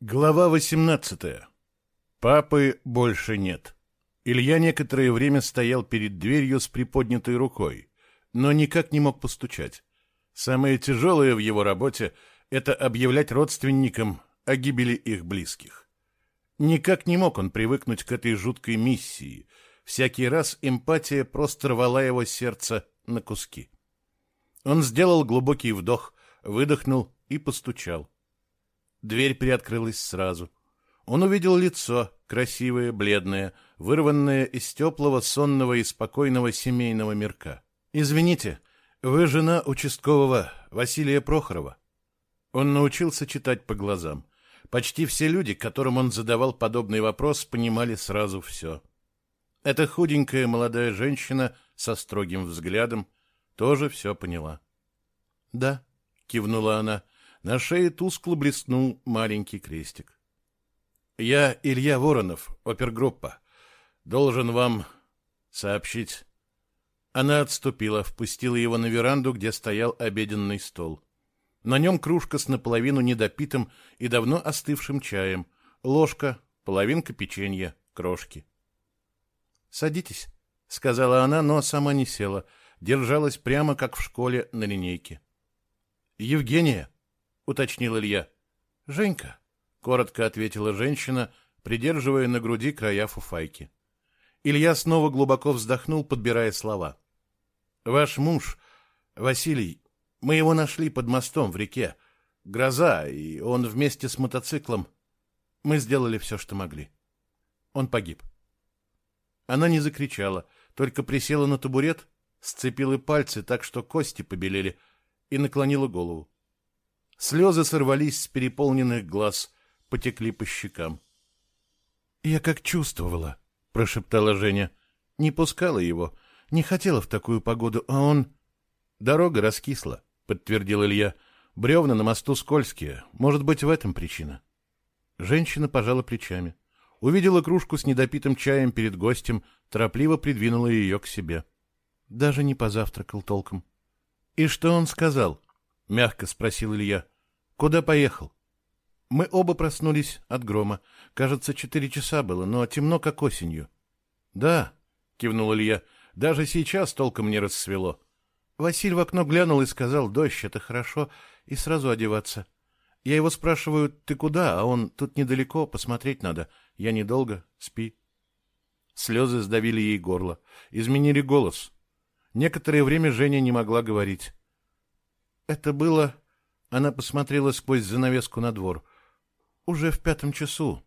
Глава 18. Папы больше нет. Илья некоторое время стоял перед дверью с приподнятой рукой, но никак не мог постучать. Самое тяжелое в его работе — это объявлять родственникам о гибели их близких. Никак не мог он привыкнуть к этой жуткой миссии. Всякий раз эмпатия просто рвала его сердце на куски. Он сделал глубокий вдох, выдохнул и постучал. Дверь приоткрылась сразу. Он увидел лицо, красивое, бледное, вырванное из теплого, сонного и спокойного семейного мирка. «Извините, вы жена участкового Василия Прохорова?» Он научился читать по глазам. Почти все люди, которым он задавал подобный вопрос, понимали сразу все. Эта худенькая молодая женщина со строгим взглядом тоже все поняла. «Да», — кивнула она, — на шее тускло блеснул маленький крестик. «Я Илья Воронов, опергруппа. Должен вам сообщить». Она отступила, впустила его на веранду, где стоял обеденный стол. На нем кружка с наполовину недопитым и давно остывшим чаем, ложка, половинка печенья, крошки. «Садитесь», — сказала она, но сама не села, держалась прямо как в школе на линейке. «Евгения», — уточнил Илья. «Женька», — коротко ответила женщина, придерживая на груди края фуфайки. Илья снова глубоко вздохнул, подбирая слова. «Ваш муж, Василий, мы его нашли под мостом в реке. Гроза, и он вместе с мотоциклом. Мы сделали все, что могли. Он погиб». Она не закричала, только присела на табурет, сцепила пальцы так, что кости побелели, и наклонила голову. Слезы сорвались с переполненных глаз, потекли по щекам. «Я как чувствовала», — прошептала Женя. «Не пускала его, не хотела в такую погоду, а он...» «Дорога раскисла», — подтвердил Илья. «Бревна на мосту скользкие. Может быть, в этом причина». Женщина пожала плечами. Увидела кружку с недопитым чаем перед гостем, торопливо придвинула ее к себе. Даже не позавтракал толком. «И что он сказал?» — мягко спросил Илья. «Куда поехал?» Мы оба проснулись от грома. Кажется, четыре часа было, но темно, как осенью. «Да», — кивнул Илья, — «даже сейчас толком не рассвело». Василь в окно глянул и сказал, «Дождь, это хорошо, и сразу одеваться». Я его спрашиваю, «Ты куда?» А он, «Тут недалеко, посмотреть надо. Я недолго, спи». Слезы сдавили ей горло, изменили голос. Некоторое время Женя не могла говорить. Это было... Она посмотрела сквозь занавеску на двор. Уже в пятом часу.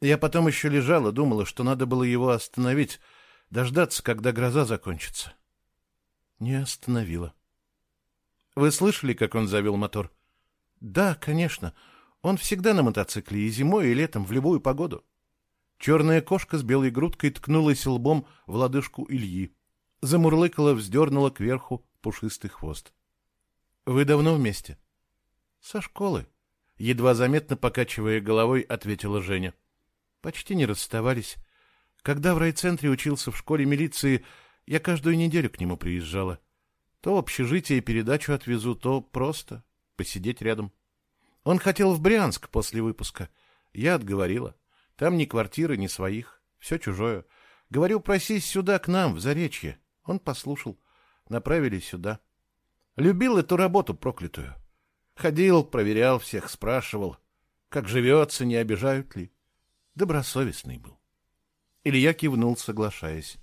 Я потом еще лежала, думала, что надо было его остановить, дождаться, когда гроза закончится. Не остановила. Вы слышали, как он завел мотор? Да, конечно. Он всегда на мотоцикле, и зимой, и летом, в любую погоду. Черная кошка с белой грудкой ткнулась лбом в лодыжку Ильи. Замурлыкала, вздернула кверху пушистый хвост. Вы давно вместе? Со школы. Едва заметно покачивая головой, ответила Женя. Почти не расставались. Когда в райцентре учился в школе милиции, я каждую неделю к нему приезжала. То общежитие передачу отвезу, то просто посидеть рядом. Он хотел в Брянск после выпуска. Я отговорила. Там ни квартиры, ни своих. Все чужое. Говорю, просись сюда, к нам, в Заречье. Он послушал. Направили сюда. Любил эту работу проклятую. Ходил, проверял всех, спрашивал, как живется, не обижают ли. Добросовестный был. Илья кивнул, соглашаясь.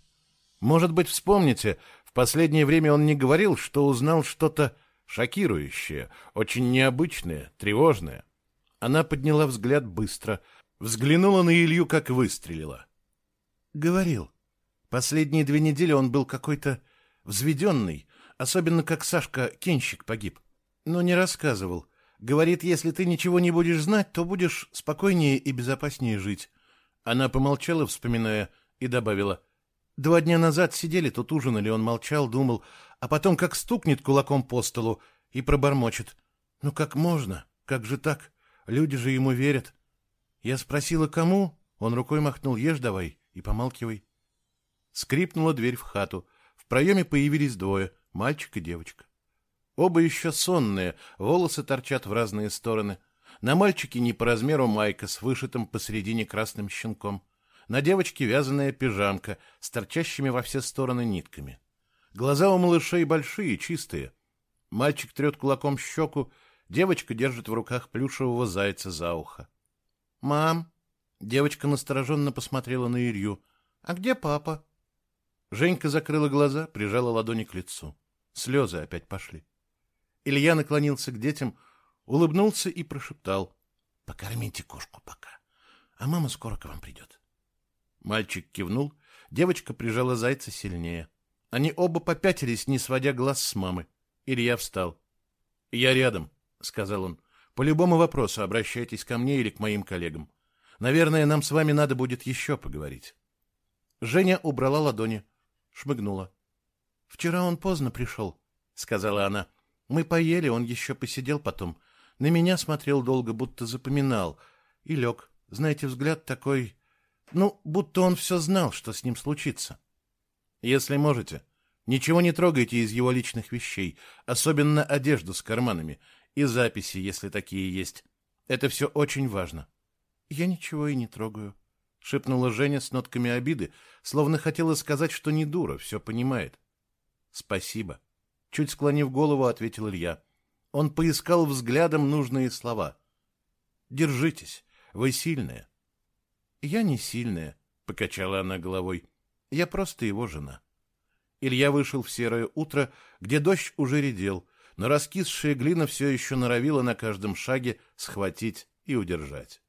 Может быть, вспомните, в последнее время он не говорил, что узнал что-то шокирующее, очень необычное, тревожное. Она подняла взгляд быстро, взглянула на Илью, как выстрелила. Говорил. Последние две недели он был какой-то взведенный, Особенно как Сашка Кенщик погиб. Но не рассказывал. Говорит, если ты ничего не будешь знать, то будешь спокойнее и безопаснее жить. Она помолчала, вспоминая, и добавила. Два дня назад сидели тут ужинали, он молчал, думал, а потом как стукнет кулаком по столу и пробормочет. Ну как можно? Как же так? Люди же ему верят. Я спросила, кому? Он рукой махнул, ешь давай и помалкивай. Скрипнула дверь в хату. В проеме появились двое — мальчик и девочка. Оба еще сонные, волосы торчат в разные стороны. На мальчике не по размеру майка с вышитым посередине красным щенком. На девочке вязаная пижамка с торчащими во все стороны нитками. Глаза у малышей большие, чистые. Мальчик трет кулаком щеку, девочка держит в руках плюшевого зайца за ухо. «Мам!» Девочка настороженно посмотрела на Илью. «А где папа?» Женька закрыла глаза, прижала ладони к лицу. Слезы опять пошли. Илья наклонился к детям, улыбнулся и прошептал. «Покормите кошку пока, а мама скоро к вам придет». Мальчик кивнул, девочка прижала зайца сильнее. Они оба попятились, не сводя глаз с мамы. Илья встал. «Я рядом», — сказал он. «По любому вопросу обращайтесь ко мне или к моим коллегам. Наверное, нам с вами надо будет еще поговорить». Женя убрала ладони, шмыгнула. «Вчера он поздно пришел», — сказала она. «Мы поели, он еще посидел потом. На меня смотрел долго, будто запоминал. И лег. Знаете, взгляд такой... Ну, будто он все знал, что с ним случится». «Если можете, ничего не трогайте из его личных вещей, особенно одежду с карманами и записи, если такие есть. Это все очень важно». «Я ничего и не трогаю», — шепнула Женя с нотками обиды, словно хотела сказать, что не дура, все понимает. «Спасибо», — чуть склонив голову, ответил Илья. Он поискал взглядом нужные слова. «Держитесь, вы сильная». «Я не сильная», — покачала она головой. «Я просто его жена». Илья вышел в серое утро, где дождь уже редел, но раскисшая глина все еще норовила на каждом шаге схватить и удержать.